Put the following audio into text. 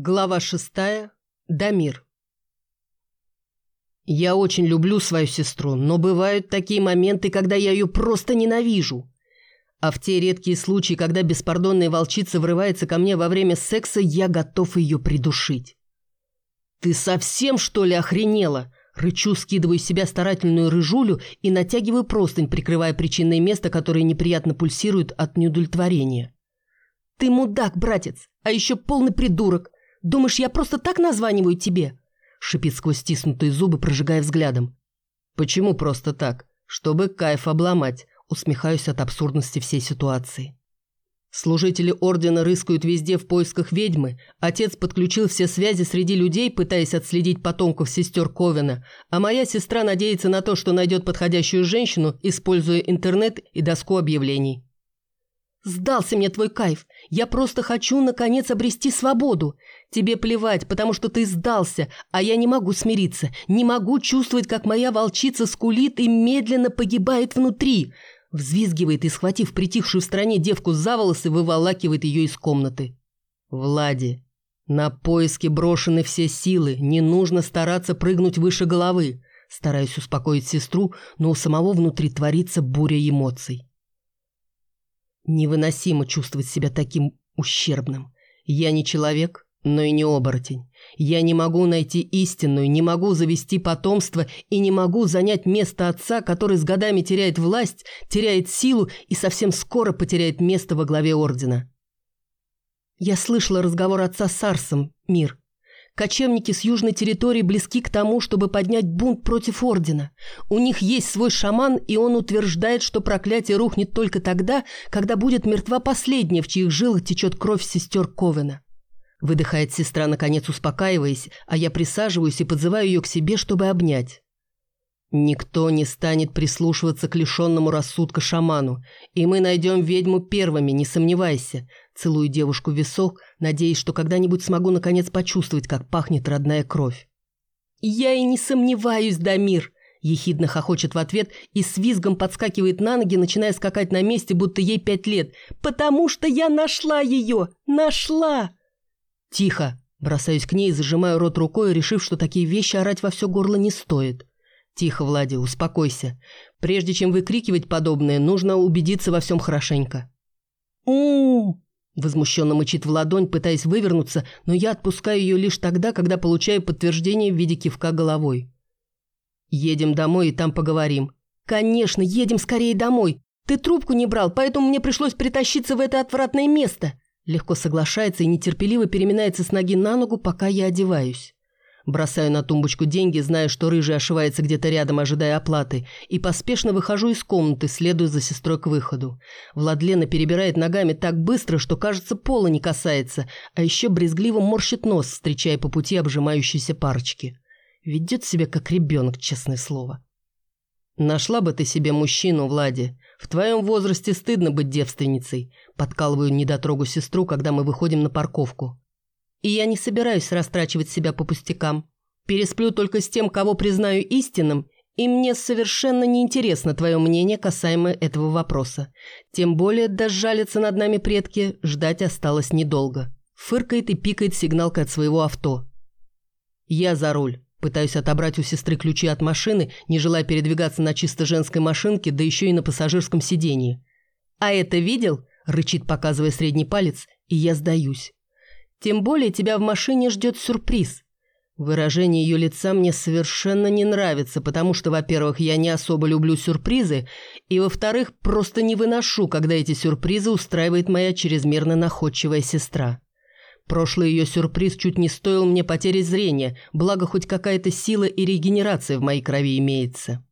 Глава шестая. Дамир. Я очень люблю свою сестру, но бывают такие моменты, когда я ее просто ненавижу. А в те редкие случаи, когда беспардонная волчица врывается ко мне во время секса, я готов ее придушить. «Ты совсем, что ли, охренела?» Рычу, скидываю с себя старательную рыжулю и натягиваю простынь, прикрывая причинное место, которое неприятно пульсирует от неудовлетворения. «Ты мудак, братец, а еще полный придурок!» Думаешь, я просто так названиваю тебе?» Шипит сквозь стиснутые зубы, прожигая взглядом. «Почему просто так? Чтобы кайф обломать», усмехаюсь от абсурдности всей ситуации. Служители Ордена рыскают везде в поисках ведьмы, отец подключил все связи среди людей, пытаясь отследить потомков сестер Ковена, а моя сестра надеется на то, что найдет подходящую женщину, используя интернет и доску объявлений. «Сдался мне твой кайф. Я просто хочу, наконец, обрести свободу. Тебе плевать, потому что ты сдался, а я не могу смириться. Не могу чувствовать, как моя волчица скулит и медленно погибает внутри». Взвизгивает и, схватив притихшую в стороне девку за волосы, выволакивает ее из комнаты. «Влади, на поиски брошены все силы. Не нужно стараться прыгнуть выше головы». Стараюсь успокоить сестру, но у самого внутри творится буря эмоций. Невыносимо чувствовать себя таким ущербным. Я не человек, но и не оборотень. Я не могу найти истинную, не могу завести потомство и не могу занять место отца, который с годами теряет власть, теряет силу и совсем скоро потеряет место во главе ордена. Я слышала разговор отца с Арсом, мир. Кочевники с южной территории близки к тому, чтобы поднять бунт против Ордена. У них есть свой шаман, и он утверждает, что проклятие рухнет только тогда, когда будет мертва последняя, в чьих жилах течет кровь сестер Ковена. Выдыхает сестра, наконец успокаиваясь, а я присаживаюсь и подзываю ее к себе, чтобы обнять. Никто не станет прислушиваться к лишенному рассудка шаману, и мы найдем ведьму первыми, не сомневайся. Целую девушку в висок, надеясь, что когда-нибудь смогу наконец почувствовать, как пахнет родная кровь. «Я и не сомневаюсь, Дамир!» Ехидно хохочет в ответ и с визгом подскакивает на ноги, начиная скакать на месте, будто ей пять лет. «Потому что я нашла ее! Нашла!» «Тихо!» Бросаюсь к ней зажимаю рот рукой, решив, что такие вещи орать во все горло не стоит. «Тихо, Влади, успокойся. Прежде чем выкрикивать подобное, нужно убедиться во всем хорошенько». у Возмущенно мычит в ладонь, пытаясь вывернуться, но я отпускаю ее лишь тогда, когда получаю подтверждение в виде кивка головой. «Едем домой и там поговорим». «Конечно, едем скорее домой. Ты трубку не брал, поэтому мне пришлось притащиться в это отвратное место». Легко соглашается и нетерпеливо переминается с ноги на ногу, пока я одеваюсь. Бросаю на тумбочку деньги, зная, что рыжий ошивается где-то рядом, ожидая оплаты, и поспешно выхожу из комнаты, следуя за сестрой к выходу. Владлена перебирает ногами так быстро, что, кажется, пола не касается, а еще брезгливо морщит нос, встречая по пути обжимающиеся парочки. Ведет себя как ребенок, честное слово. «Нашла бы ты себе мужчину, Влади. В твоем возрасте стыдно быть девственницей», подкалываю недотрогу сестру, когда мы выходим на парковку. И я не собираюсь растрачивать себя по пустякам. Пересплю только с тем, кого признаю истинным, и мне совершенно неинтересно твое мнение касаемо этого вопроса. Тем более, дожалиться над нами предки, ждать осталось недолго. Фыркает и пикает сигналка от своего авто. Я за руль. Пытаюсь отобрать у сестры ключи от машины, не желая передвигаться на чисто женской машинке, да еще и на пассажирском сидении. «А это видел?» – рычит, показывая средний палец, и я сдаюсь. Тем более тебя в машине ждет сюрприз. Выражение ее лица мне совершенно не нравится, потому что, во-первых, я не особо люблю сюрпризы, и, во-вторых, просто не выношу, когда эти сюрпризы устраивает моя чрезмерно находчивая сестра. Прошлый ее сюрприз чуть не стоил мне потери зрения, благо хоть какая-то сила и регенерация в моей крови имеется.